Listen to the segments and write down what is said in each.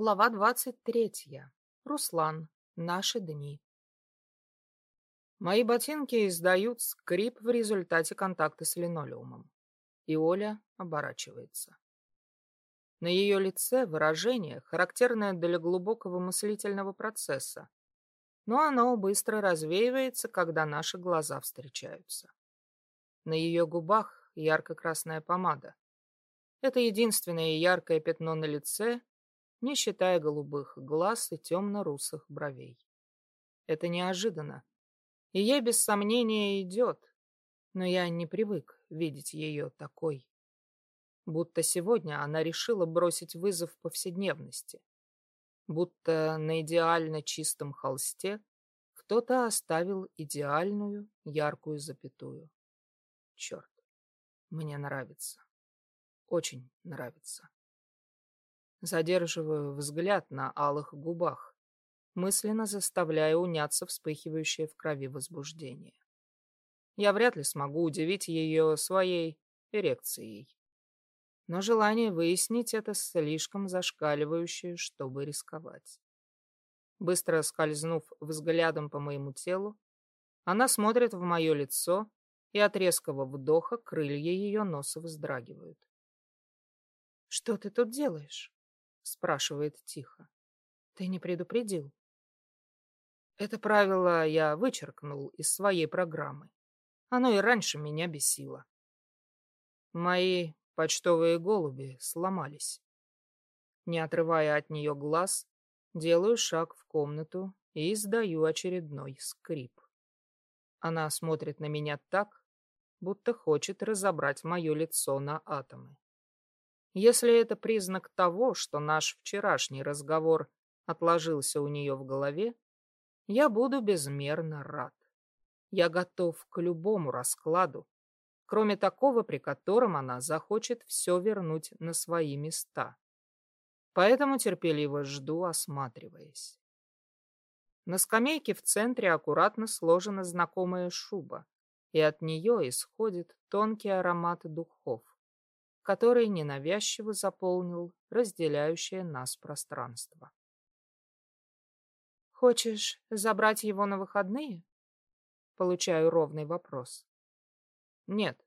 Глава двадцать третья. Руслан. Наши дни. Мои ботинки издают скрип в результате контакта с линолеумом. И Оля оборачивается. На ее лице выражение, характерное для глубокого мыслительного процесса, но оно быстро развеивается, когда наши глаза встречаются. На ее губах ярко-красная помада. Это единственное яркое пятно на лице, не считая голубых глаз и темно-русых бровей. Это неожиданно, и ей без сомнения идет, но я не привык видеть ее такой. Будто сегодня она решила бросить вызов повседневности. Будто на идеально чистом холсте кто-то оставил идеальную яркую запятую. Черт, мне нравится. Очень нравится. Задерживаю взгляд на алых губах, мысленно заставляя уняться вспыхивающее в крови возбуждение. Я вряд ли смогу удивить ее своей эрекцией. Но желание выяснить это слишком зашкаливающее, чтобы рисковать. Быстро скользнув взглядом по моему телу, она смотрит в мое лицо, и от резкого вдоха крылья ее носа вздрагивают. «Что ты тут делаешь?» Спрашивает тихо. Ты не предупредил? Это правило я вычеркнул из своей программы. Оно и раньше меня бесило. Мои почтовые голуби сломались. Не отрывая от нее глаз, делаю шаг в комнату и издаю очередной скрип. Она смотрит на меня так, будто хочет разобрать мое лицо на атомы. Если это признак того, что наш вчерашний разговор отложился у нее в голове, я буду безмерно рад. Я готов к любому раскладу, кроме такого, при котором она захочет все вернуть на свои места. Поэтому терпеливо жду, осматриваясь. На скамейке в центре аккуратно сложена знакомая шуба, и от нее исходит тонкий аромат духов который ненавязчиво заполнил разделяющее нас пространство. «Хочешь забрать его на выходные?» Получаю ровный вопрос. «Нет,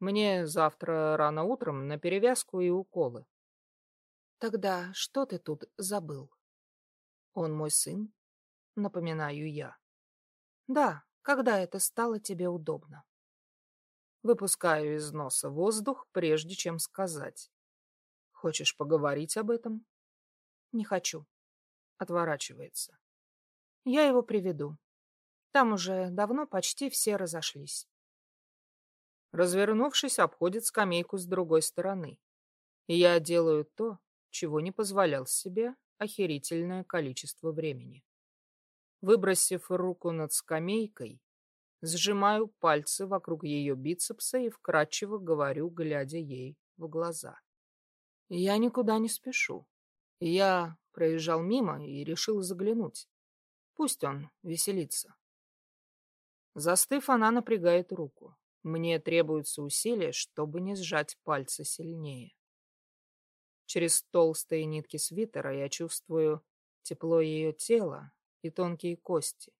мне завтра рано утром на перевязку и уколы». «Тогда что ты тут забыл?» «Он мой сын?» Напоминаю я. «Да, когда это стало тебе удобно?» Выпускаю из носа воздух, прежде чем сказать. Хочешь поговорить об этом? Не хочу. Отворачивается. Я его приведу. Там уже давно почти все разошлись. Развернувшись, обходит скамейку с другой стороны. И я делаю то, чего не позволял себе охерительное количество времени. Выбросив руку над скамейкой, Сжимаю пальцы вокруг ее бицепса и вкрадчиво говорю, глядя ей в глаза. Я никуда не спешу. Я проезжал мимо и решил заглянуть. Пусть он веселится. Застыв, она напрягает руку. Мне требуется усилие, чтобы не сжать пальцы сильнее. Через толстые нитки свитера я чувствую тепло ее тела и тонкие кости.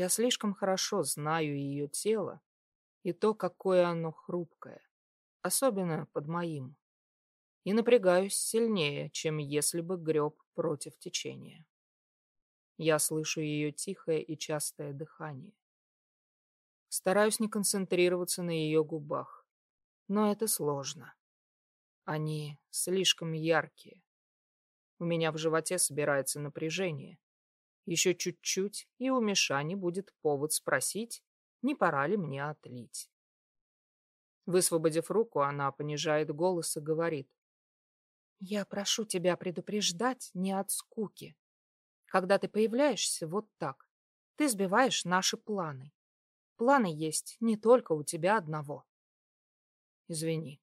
Я слишком хорошо знаю ее тело и то, какое оно хрупкое, особенно под моим, и напрягаюсь сильнее, чем если бы греб против течения. Я слышу ее тихое и частое дыхание. Стараюсь не концентрироваться на ее губах, но это сложно. Они слишком яркие. У меня в животе собирается напряжение, еще чуть-чуть, и у Мишани будет повод спросить, не пора ли мне отлить. Высвободив руку, она понижает голос и говорит. «Я прошу тебя предупреждать не от скуки. Когда ты появляешься вот так, ты сбиваешь наши планы. Планы есть не только у тебя одного». «Извини».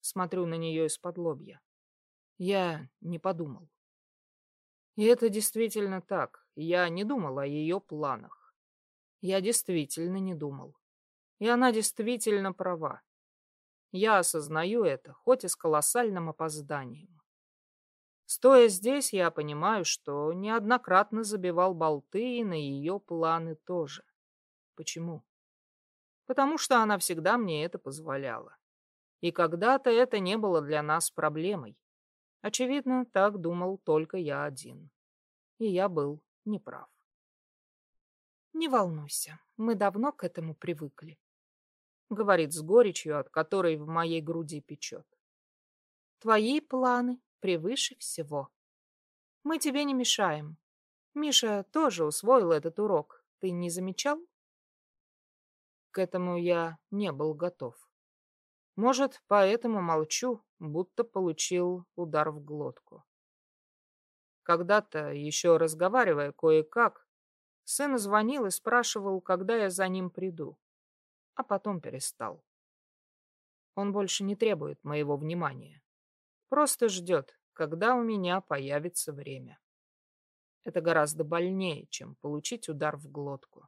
Смотрю на нее из-под лобья. Я не подумал. И это действительно так. Я не думал о ее планах. Я действительно не думал. И она действительно права. Я осознаю это, хоть и с колоссальным опозданием. Стоя здесь, я понимаю, что неоднократно забивал болты и на ее планы тоже. Почему? Потому что она всегда мне это позволяла. И когда-то это не было для нас проблемой. Очевидно, так думал только я один. И я был неправ. «Не волнуйся, мы давно к этому привыкли», — говорит с горечью, от которой в моей груди печет. «Твои планы превыше всего. Мы тебе не мешаем. Миша тоже усвоил этот урок. Ты не замечал?» К этому я не был готов. Может, поэтому молчу, будто получил удар в глотку. Когда-то, еще разговаривая кое-как, сын звонил и спрашивал, когда я за ним приду, а потом перестал. Он больше не требует моего внимания. Просто ждет, когда у меня появится время. Это гораздо больнее, чем получить удар в глотку.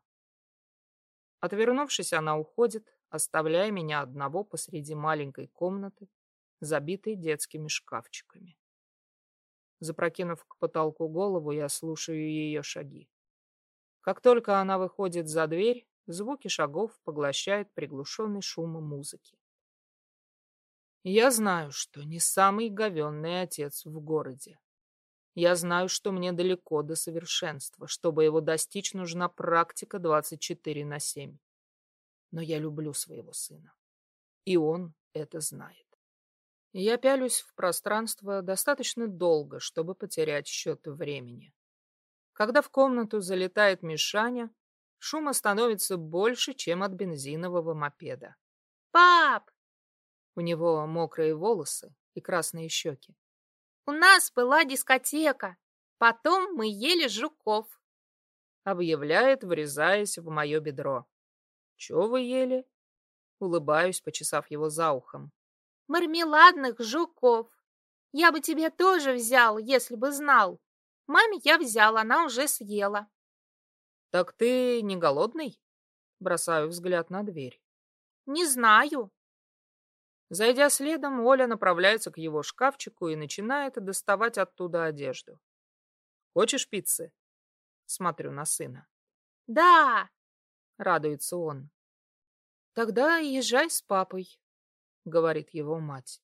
Отвернувшись, она уходит, оставляя меня одного посреди маленькой комнаты, забитой детскими шкафчиками. Запрокинув к потолку голову, я слушаю ее шаги. Как только она выходит за дверь, звуки шагов поглощают приглушенный шум музыки. Я знаю, что не самый говенный отец в городе. Я знаю, что мне далеко до совершенства. Чтобы его достичь, нужна практика 24 на 7 но я люблю своего сына. И он это знает. Я пялюсь в пространство достаточно долго, чтобы потерять счет времени. Когда в комнату залетает Мишаня, шума становится больше, чем от бензинового мопеда. «Пап!» У него мокрые волосы и красные щеки. «У нас была дискотека. Потом мы ели жуков», — объявляет, врезаясь в мое бедро. Чего вы ели? Улыбаюсь, почесав его за ухом. Мармеладных жуков. Я бы тебе тоже взял, если бы знал. Маме я взял, она уже съела. Так ты не голодный? Бросаю взгляд на дверь. Не знаю. Зайдя следом, Оля направляется к его шкафчику и начинает доставать оттуда одежду. Хочешь пиццы? Смотрю на сына. Да, — радуется он. «Тогда езжай с папой», — говорит его мать.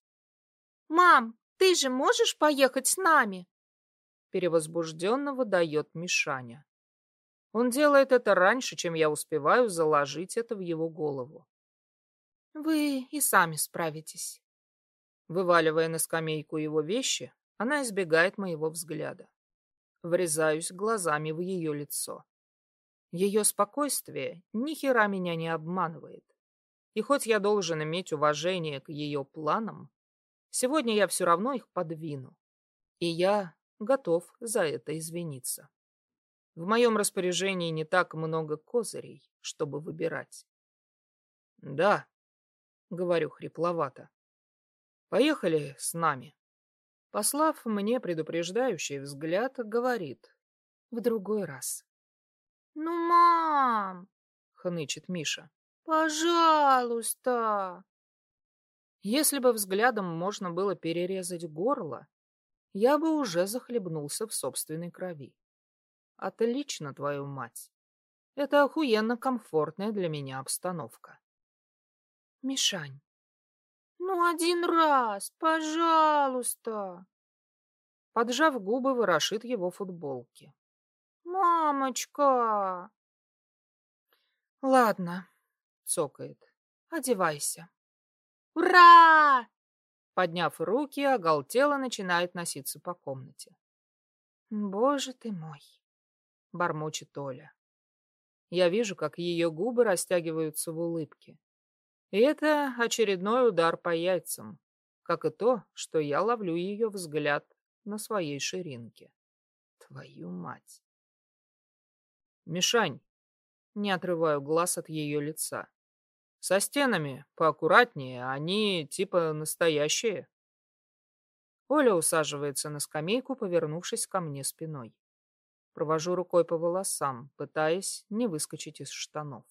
«Мам, ты же можешь поехать с нами?» Перевозбужденно выдает Мишаня. Он делает это раньше, чем я успеваю заложить это в его голову. «Вы и сами справитесь». Вываливая на скамейку его вещи, она избегает моего взгляда. Врезаюсь глазами в ее лицо. Ее спокойствие ни хера меня не обманывает. И хоть я должен иметь уважение к ее планам, сегодня я все равно их подвину. И я готов за это извиниться. В моем распоряжении не так много козырей, чтобы выбирать. Да, говорю хрипловато. Поехали с нами. Послав мне предупреждающий взгляд, говорит. В другой раз. «Ну, мам!» — хнычет Миша. «Пожалуйста!» Если бы взглядом можно было перерезать горло, я бы уже захлебнулся в собственной крови. Отлично, твою мать. Это охуенно комфортная для меня обстановка. Мишань, ну один раз, пожалуйста. Поджав губы, ворошит его футболки. «Мамочка!» «Ладно», — цокает, — «одевайся». «Ура!» Подняв руки, оголтело начинает носиться по комнате. «Боже ты мой!» — бормочет Оля. Я вижу, как ее губы растягиваются в улыбке. И это очередной удар по яйцам, как и то, что я ловлю ее взгляд на своей ширинке. Твою мать! Мишань, не отрываю глаз от ее лица. Со стенами поаккуратнее, они типа настоящие. Оля усаживается на скамейку, повернувшись ко мне спиной. Провожу рукой по волосам, пытаясь не выскочить из штанов.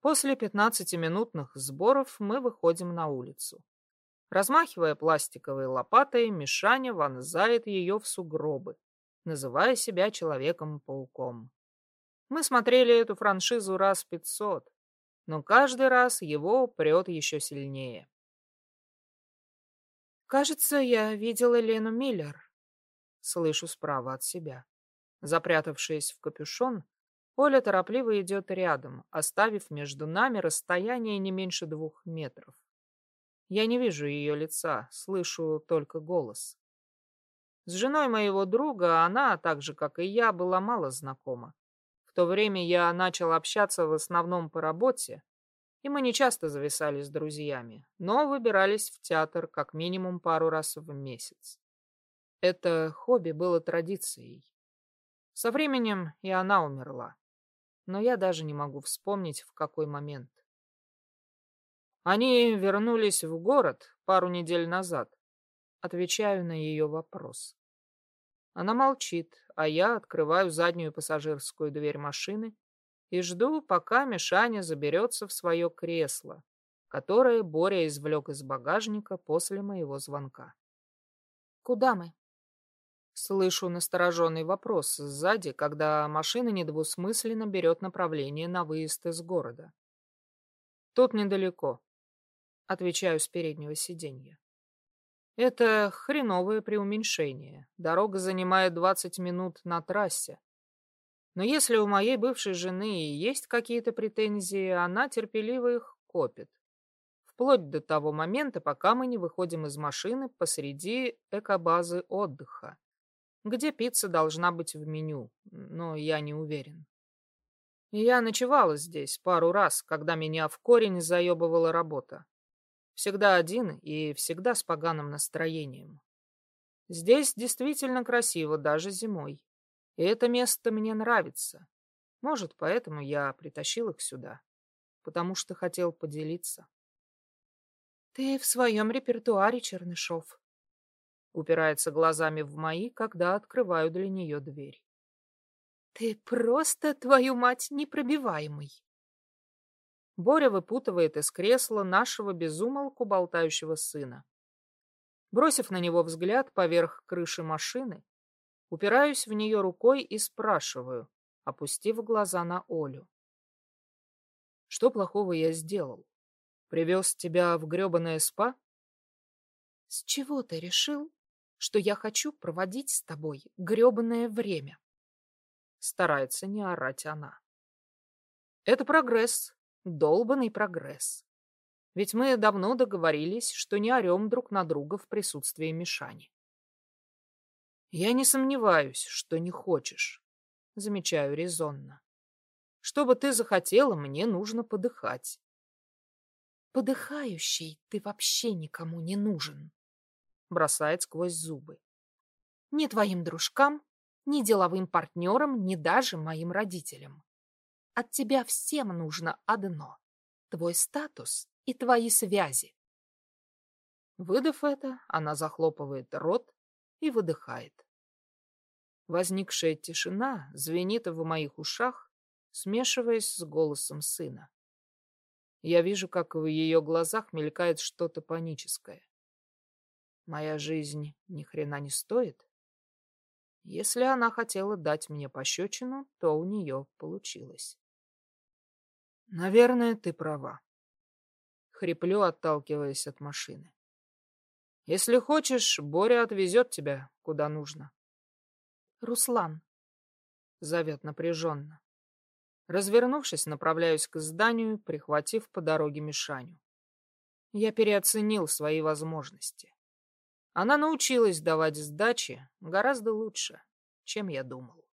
После пятнадцатиминутных сборов мы выходим на улицу. Размахивая пластиковой лопатой, Мишаня вонзает ее в сугробы, называя себя Человеком-пауком. Мы смотрели эту франшизу раз пятьсот, но каждый раз его прет еще сильнее. «Кажется, я видела Лену Миллер», — слышу справа от себя. Запрятавшись в капюшон, Оля торопливо идет рядом, оставив между нами расстояние не меньше двух метров. Я не вижу ее лица, слышу только голос. С женой моего друга она, так же, как и я, была мало знакома. В то время я начал общаться в основном по работе, и мы не часто зависали с друзьями, но выбирались в театр как минимум пару раз в месяц. Это хобби было традицией. Со временем и она умерла но я даже не могу вспомнить, в какой момент. Они вернулись в город пару недель назад. Отвечаю на ее вопрос. Она молчит, а я открываю заднюю пассажирскую дверь машины и жду, пока Мишаня заберется в свое кресло, которое Боря извлек из багажника после моего звонка. «Куда мы?» Слышу настороженный вопрос сзади, когда машина недвусмысленно берет направление на выезд из города. «Тут недалеко», — отвечаю с переднего сиденья. Это хреновое преуменьшение. Дорога занимает 20 минут на трассе. Но если у моей бывшей жены и есть какие-то претензии, она терпеливо их копит. Вплоть до того момента, пока мы не выходим из машины посреди экобазы отдыха где пицца должна быть в меню, но я не уверен. Я ночевала здесь пару раз, когда меня в корень заебывала работа. Всегда один и всегда с поганым настроением. Здесь действительно красиво, даже зимой. И это место мне нравится. Может, поэтому я притащил их сюда. Потому что хотел поделиться. Ты в своем репертуаре, Чернышов, упирается глазами в мои, когда открываю для нее дверь. Ты просто, твою мать, непробиваемый. Боря выпутывает из кресла нашего безумолку болтающего сына. Бросив на него взгляд поверх крыши машины, упираюсь в нее рукой и спрашиваю, опустив глаза на Олю. Что плохого я сделал? Привез тебя в гребаное спа? С чего ты решил, что я хочу проводить с тобой грёбаное время. Старается не орать она. Это прогресс, долбанный прогресс. Ведь мы давно договорились, что не орем друг на друга в присутствии Мишани. Я не сомневаюсь, что не хочешь, замечаю резонно. Чтобы ты захотела, мне нужно подыхать. Подыхающий ты вообще никому не нужен бросает сквозь зубы. Ни твоим дружкам, ни деловым партнерам, ни даже моим родителям. От тебя всем нужно одно — твой статус и твои связи. Выдав это, она захлопывает рот и выдыхает. Возникшая тишина звенит в моих ушах, смешиваясь с голосом сына. Я вижу, как в ее глазах мелькает что-то паническое. Моя жизнь ни хрена не стоит. Если она хотела дать мне пощечину, то у нее получилось. Наверное, ты права. Хриплю, отталкиваясь от машины. Если хочешь, Боря отвезет тебя куда нужно. Руслан зовет напряженно. Развернувшись, направляюсь к зданию, прихватив по дороге Мишаню. Я переоценил свои возможности. Она научилась давать сдачи гораздо лучше, чем я думал.